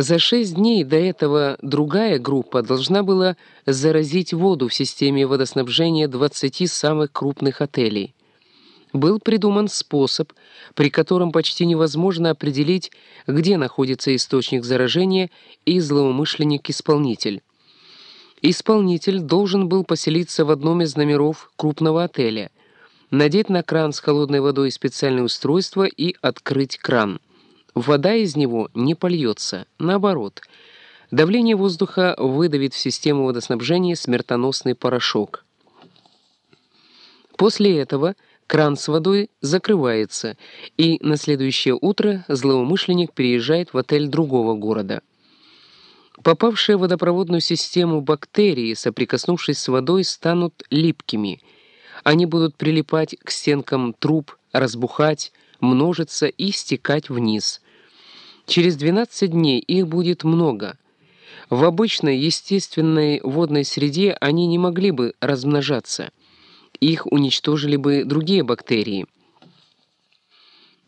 За шесть дней до этого другая группа должна была заразить воду в системе водоснабжения 20 самых крупных отелей. Был придуман способ, при котором почти невозможно определить, где находится источник заражения и злоумышленник-исполнитель. Исполнитель должен был поселиться в одном из номеров крупного отеля, надеть на кран с холодной водой специальное устройство и открыть кран. Вода из него не польется, наоборот. Давление воздуха выдавит в систему водоснабжения смертоносный порошок. После этого кран с водой закрывается, и на следующее утро злоумышленник переезжает в отель другого города. Попавшие в водопроводную систему бактерии, соприкоснувшись с водой, станут липкими. Они будут прилипать к стенкам труб, разбухать, множиться и стекать вниз – Через 12 дней их будет много. В обычной естественной водной среде они не могли бы размножаться. Их уничтожили бы другие бактерии.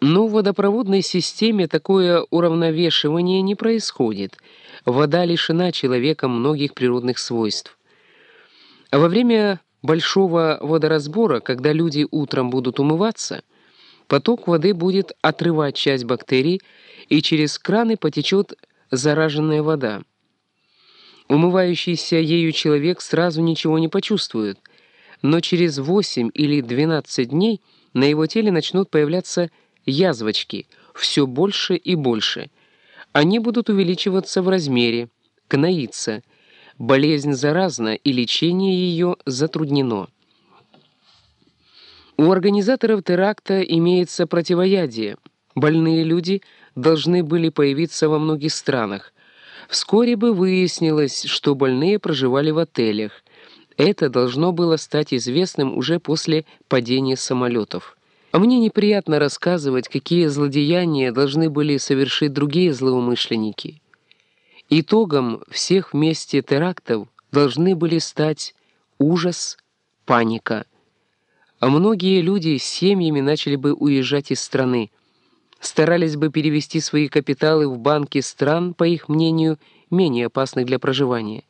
Но в водопроводной системе такое уравновешивание не происходит. Вода лишена человеком многих природных свойств. Во время большого водоразбора, когда люди утром будут умываться, поток воды будет отрывать часть бактерий, и через краны потечет зараженная вода. Умывающийся ею человек сразу ничего не почувствует, но через 8 или 12 дней на его теле начнут появляться язвочки, все больше и больше. Они будут увеличиваться в размере, гноиться. Болезнь заразна, и лечение ее затруднено. У организаторов теракта имеется противоядие. Больные люди – должны были появиться во многих странах. Вскоре бы выяснилось, что больные проживали в отелях. Это должно было стать известным уже после падения самолетов. А мне неприятно рассказывать, какие злодеяния должны были совершить другие злоумышленники. Итогом всех вместе терактов должны были стать ужас, паника. А многие люди с семьями начали бы уезжать из страны, старались бы перевести свои капиталы в банки стран, по их мнению, менее опасных для проживания.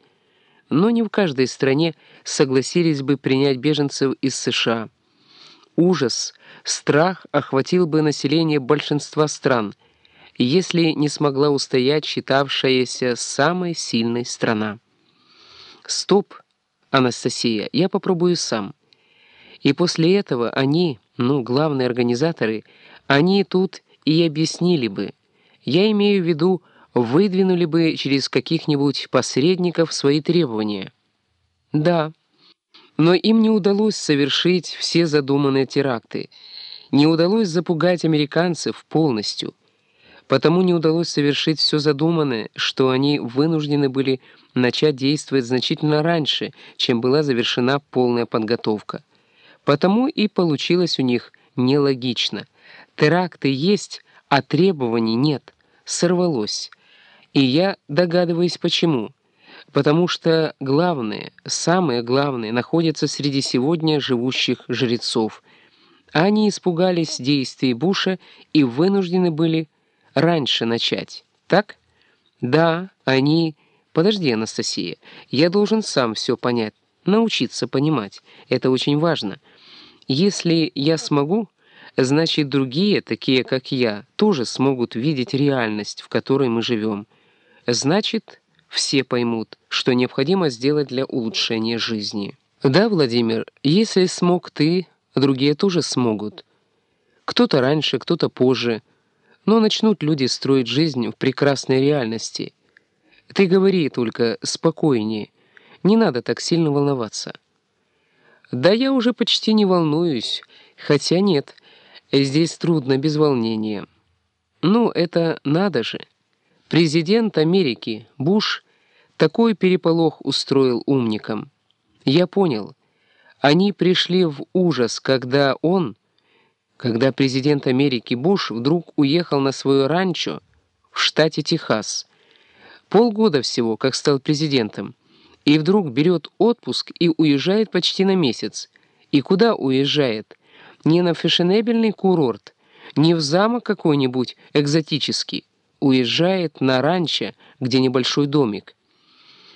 Но не в каждой стране согласились бы принять беженцев из США. Ужас, страх охватил бы население большинства стран, если не смогла устоять считавшаяся самой сильной страна. «Стоп, Анастасия, я попробую сам». И после этого они, ну, главные организаторы, они тут и объяснили бы. Я имею в виду, выдвинули бы через каких-нибудь посредников свои требования. Да, но им не удалось совершить все задуманные теракты. Не удалось запугать американцев полностью. Потому не удалось совершить все задуманное, что они вынуждены были начать действовать значительно раньше, чем была завершена полная подготовка. Потому и получилось у них нелогично — Теракты есть, а требований нет. Сорвалось. И я догадываюсь, почему. Потому что главное, самое главное, находится среди сегодня живущих жрецов. Они испугались действий Буша и вынуждены были раньше начать. Так? Да, они... Подожди, Анастасия, я должен сам все понять, научиться понимать. Это очень важно. Если я смогу, значит, другие, такие как я, тоже смогут видеть реальность, в которой мы живем. Значит, все поймут, что необходимо сделать для улучшения жизни. Да, Владимир, если смог ты, другие тоже смогут. Кто-то раньше, кто-то позже, но начнут люди строить жизнь в прекрасной реальности. Ты говори только спокойнее, не надо так сильно волноваться. Да я уже почти не волнуюсь, хотя нет, Здесь трудно без волнения. Ну, это надо же. Президент Америки, Буш, такой переполох устроил умникам. Я понял. Они пришли в ужас, когда он, когда президент Америки Буш вдруг уехал на свое ранчо в штате Техас. Полгода всего, как стал президентом. И вдруг берет отпуск и уезжает почти на месяц. И куда уезжает? не на фешенебельный курорт, не в замок какой-нибудь экзотический. уезжает на ранчо, где небольшой домик.